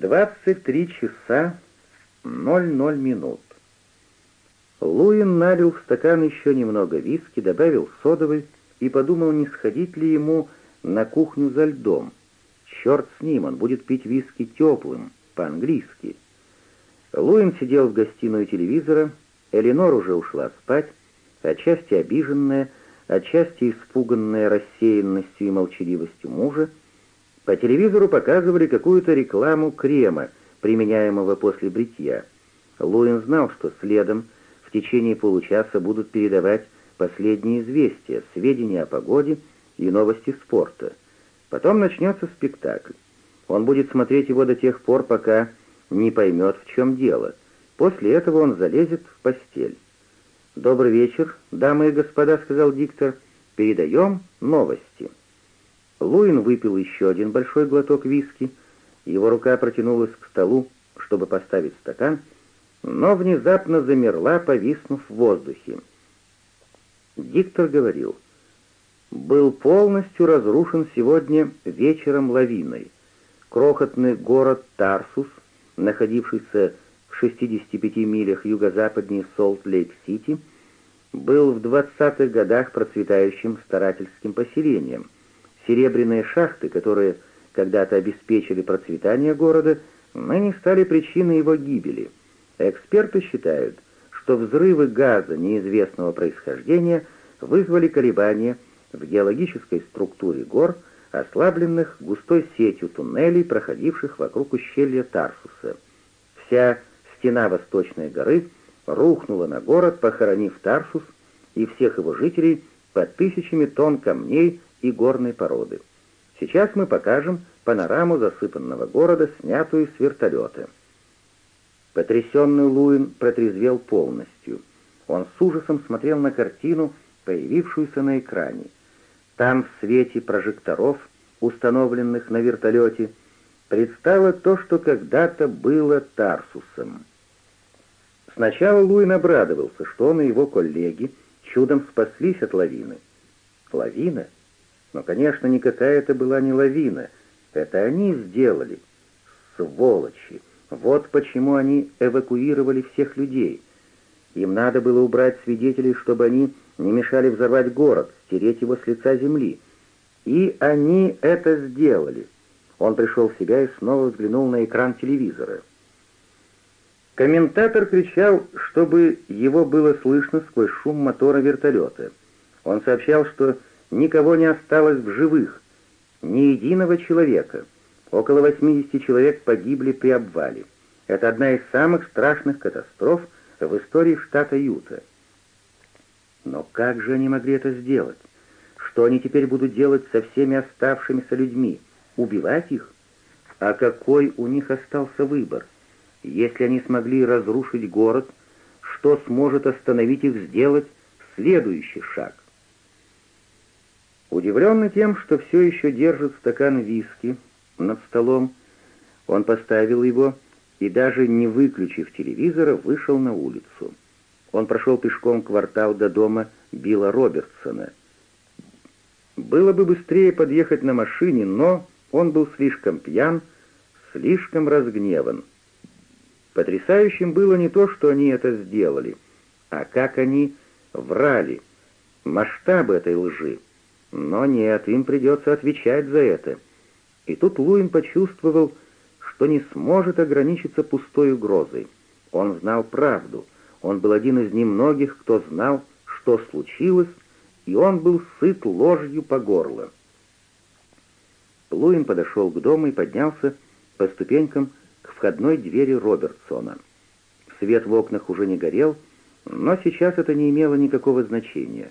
23 часа 00 минут. Луин налил в стакан еще немного виски, добавил содовой и подумал, не сходить ли ему на кухню за льдом. Черт с ним, он будет пить виски теплым, по-английски. Луин сидел в гостиной телевизора, Элинор уже ушла спать, отчасти обиженная, отчасти испуганная рассеянностью и молчаливостью мужа, по телевизору показывали какую-то рекламу крема, применяемого после бритья. Луин знал, что следом в течение получаса будут передавать последние известия, сведения о погоде и новости спорта. Потом начнется спектакль. Он будет смотреть его до тех пор, пока не поймет, в чем дело. После этого он залезет в постель. «Добрый вечер, дамы и господа», — сказал диктор. «Передаем новости». Луин выпил еще один большой глоток виски. Его рука протянулась к столу, чтобы поставить стакан, но внезапно замерла, повиснув в воздухе. Диктор говорил, «Был полностью разрушен сегодня вечером лавиной. Крохотный город Тарсус, находившийся в 65 милях юго-западнее Солт-Лейк-Сити, был в 20-х годах процветающим старательским поселением — Серебряные шахты, которые когда-то обеспечили процветание города, ныне стали причиной его гибели. Эксперты считают, что взрывы газа неизвестного происхождения вызвали колебания в геологической структуре гор, ослабленных густой сетью туннелей, проходивших вокруг ущелья Тарсуса. Вся стена восточной горы рухнула на город, похоронив Тарсус и всех его жителей под тысячами тонн камней и горной породы. Сейчас мы покажем панораму засыпанного города, снятую с вертолета. Потрясенный Луин протрезвел полностью. Он с ужасом смотрел на картину, появившуюся на экране. Там в свете прожекторов, установленных на вертолете, предстало то, что когда-то было Тарсусом. Сначала Луин обрадовался, что он и его коллеги чудом спаслись от лавины. Лавина — но, конечно, никакая это была не лавина. Это они сделали. Сволочи! Вот почему они эвакуировали всех людей. Им надо было убрать свидетелей, чтобы они не мешали взорвать город, стереть его с лица земли. И они это сделали. Он пришел в себя и снова взглянул на экран телевизора. Комментатор кричал, чтобы его было слышно сквозь шум мотора вертолета. Он сообщал, что никого не осталось в живых, ни единого человека. Около 80 человек погибли при обвале. Это одна из самых страшных катастроф в истории штата Юта. Но как же они могли это сделать? Что они теперь будут делать со всеми оставшимися людьми? Убивать их? А какой у них остался выбор? Если они смогли разрушить город, что сможет остановить их сделать следующий шаг? Удивленный тем, что все еще держит стакан виски над столом, он поставил его и, даже не выключив телевизора, вышел на улицу. Он прошел пешком квартал до дома Билла Робертсона. Было бы быстрее подъехать на машине, но он был слишком пьян, слишком разгневан. Потрясающим было не то, что они это сделали, а как они врали, масштабы этой лжи. Но нет, им придется отвечать за это. И тут Луин почувствовал, что не сможет ограничиться пустой угрозой. Он знал правду. Он был один из немногих, кто знал, что случилось, и он был сыт ложью по горло. Луин подошел к дому и поднялся по ступенькам к входной двери Робертсона. Свет в окнах уже не горел, но сейчас это не имело никакого значения.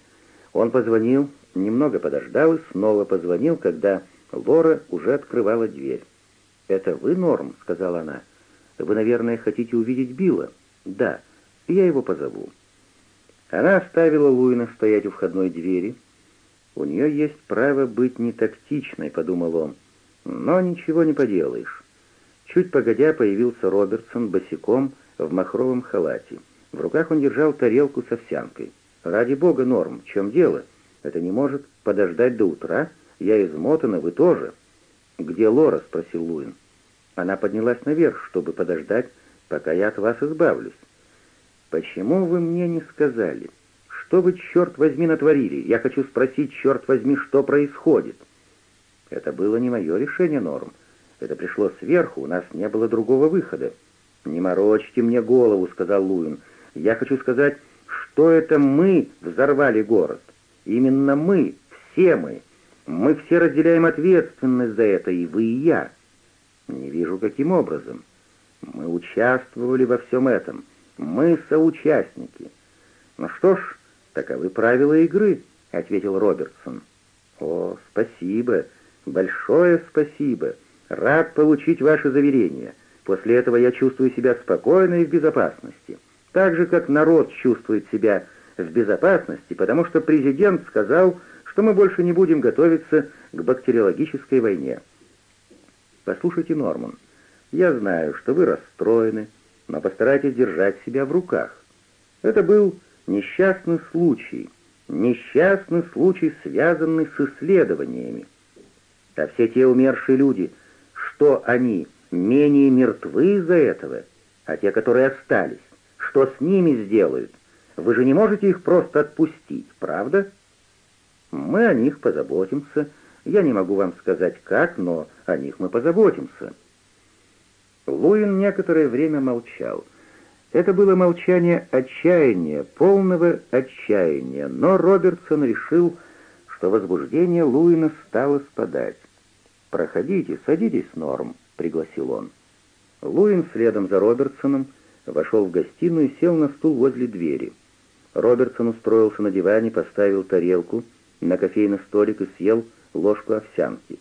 Он позвонил, немного подождал и снова позвонил, когда Лора уже открывала дверь. «Это вы, Норм?» — сказала она. «Вы, наверное, хотите увидеть Билла?» «Да, я его позову». Она оставила Луина стоять у входной двери. «У нее есть право быть нетактичной», — подумал он. «Но ничего не поделаешь». Чуть погодя появился Робертсон босиком в махровом халате. В руках он держал тарелку с овсянкой. «Ради бога, Норм, в чем дело?» Это не может подождать до утра? Я измотана, вы тоже». «Где Лора?» — спросил Луин. «Она поднялась наверх, чтобы подождать, пока я от вас избавлюсь». «Почему вы мне не сказали? Что вы, черт возьми, натворили? Я хочу спросить, черт возьми, что происходит?» «Это было не мое решение, Норм. Это пришло сверху, у нас не было другого выхода». «Не морочьте мне голову», — сказал Луин. «Я хочу сказать, что это мы взорвали город». Именно мы, все мы, мы все разделяем ответственность за это, и вы, и я. Не вижу, каким образом. Мы участвовали во всем этом. Мы соучастники. Ну что ж, таковы правила игры, — ответил Робертсон. О, спасибо, большое спасибо. Рад получить ваше заверение. После этого я чувствую себя спокойно и в безопасности. Так же, как народ чувствует себя спокойно в безопасности, потому что президент сказал, что мы больше не будем готовиться к бактериологической войне. Послушайте, Норман, я знаю, что вы расстроены, но постарайтесь держать себя в руках. Это был несчастный случай, несчастный случай, связанный с исследованиями. А все те умершие люди, что они, менее мертвы из-за этого, а те, которые остались, что с ними сделают? Вы же не можете их просто отпустить, правда? Мы о них позаботимся. Я не могу вам сказать как, но о них мы позаботимся. Луин некоторое время молчал. Это было молчание отчаяния, полного отчаяния, но Робертсон решил, что возбуждение Луина стало спадать. «Проходите, садитесь, Норм», — пригласил он. Луин следом за Робертсоном вошел в гостиную и сел на стул возле двери. Робертсон устроился на диване, поставил тарелку на кофейный столик и съел ложку овсянки.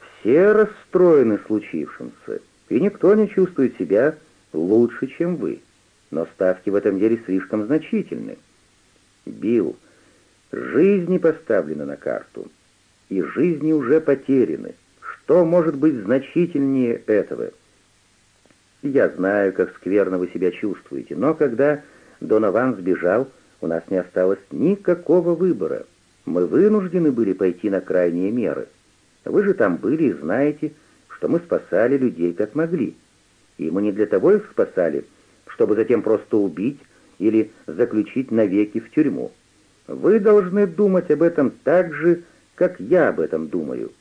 Все расстроены случившимся, и никто не чувствует себя лучше, чем вы. Но ставки в этом деле слишком значительны. Билл, жизни поставлены на карту, и жизни уже потеряны. Что может быть значительнее этого? Я знаю, как скверно вы себя чувствуете, но когда Донован сбежал, у нас не осталось никакого выбора. Мы вынуждены были пойти на крайние меры. Вы же там были и знаете, что мы спасали людей как могли. И мы не для того их спасали, чтобы затем просто убить или заключить навеки в тюрьму. Вы должны думать об этом так же, как я об этом думаю.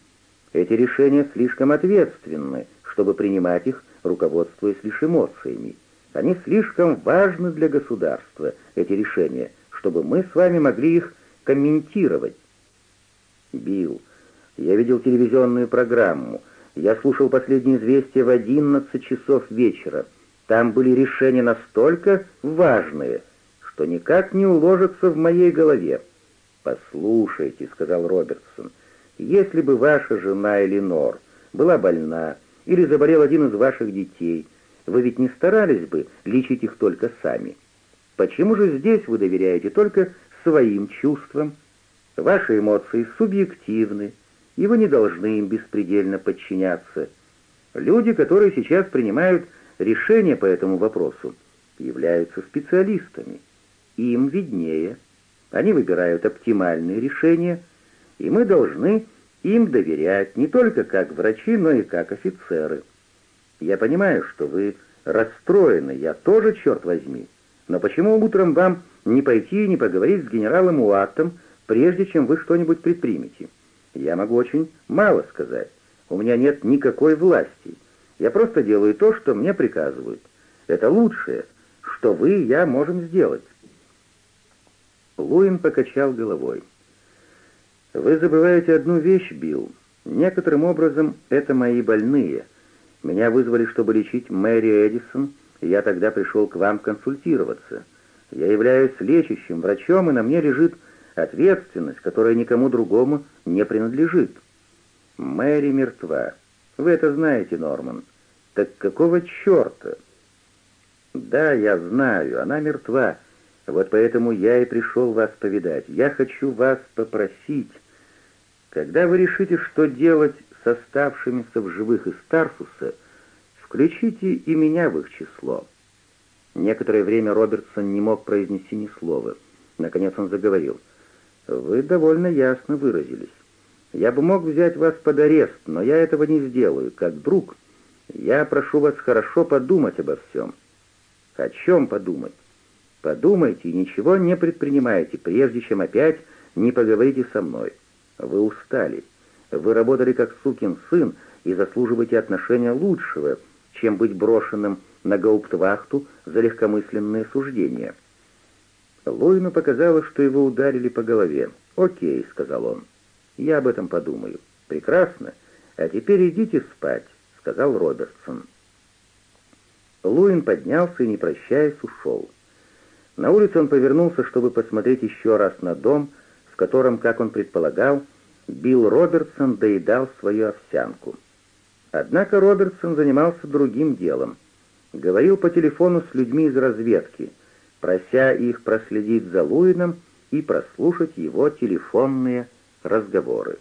Эти решения слишком ответственны, чтобы принимать их, руководствуясь лишь эмоциями. Они слишком важны для государства, эти решения, чтобы мы с вами могли их комментировать. Билл, я видел телевизионную программу. Я слушал последние известия в 11 часов вечера. Там были решения настолько важные, что никак не уложатся в моей голове. «Послушайте», — сказал Робертсон, — «если бы ваша жена Эленор была больна или заболел один из ваших детей, вы ведь не старались бы лечить их только сами. Почему же здесь вы доверяете только своим чувствам? Ваши эмоции субъективны, и вы не должны им беспредельно подчиняться. Люди, которые сейчас принимают решения по этому вопросу, являются специалистами. Им виднее. Они выбирают оптимальные решения, и мы должны им доверять не только как врачи, но и как офицеры. Я понимаю, что вы расстроены, я тоже, черт возьми. Но почему утром вам не пойти и не поговорить с генералом Уаттом, прежде чем вы что-нибудь предпримете? Я могу очень мало сказать. У меня нет никакой власти. Я просто делаю то, что мне приказывают. Это лучшее, что вы и я можем сделать. Луин покачал головой. «Вы забываете одну вещь, Билл. Некоторым образом это мои больные, меня вызвали, чтобы лечить Мэри Эдисон, и я тогда пришел к вам консультироваться. Я являюсь лечащим врачом, и на мне лежит ответственность, которая никому другому не принадлежит. Мэри мертва. Вы это знаете, Норман. Так какого черта? Да, я знаю, она мертва. Вот поэтому я и пришел вас повидать. Я хочу вас попросить. Когда вы решите, что делать с оставшимися в живых из Тарсуса, включите и меня в их число». Некоторое время Робертсон не мог произнести ни слова. Наконец он заговорил. «Вы довольно ясно выразились. Я бы мог взять вас под арест, но я этого не сделаю. Как друг, я прошу вас хорошо подумать обо всем». «О чем подумать?» «Подумайте и ничего не предпринимайте, прежде чем опять не поговорите со мной. Вы устали». Вы работали как сукин сын и заслуживаете отношения лучшего, чем быть брошенным на гауптвахту за легкомысленные суждения». Лоину показалось, что его ударили по голове. «Окей», — сказал он, — «я об этом подумаю». «Прекрасно. А теперь идите спать», — сказал Робертсон. Луин поднялся и, не прощаясь, ушел. На улице он повернулся, чтобы посмотреть еще раз на дом, в котором, как он предполагал, Билл Робертсон доедал свою овсянку. Однако Робертсон занимался другим делом. Говорил по телефону с людьми из разведки, прося их проследить за Луином и прослушать его телефонные разговоры.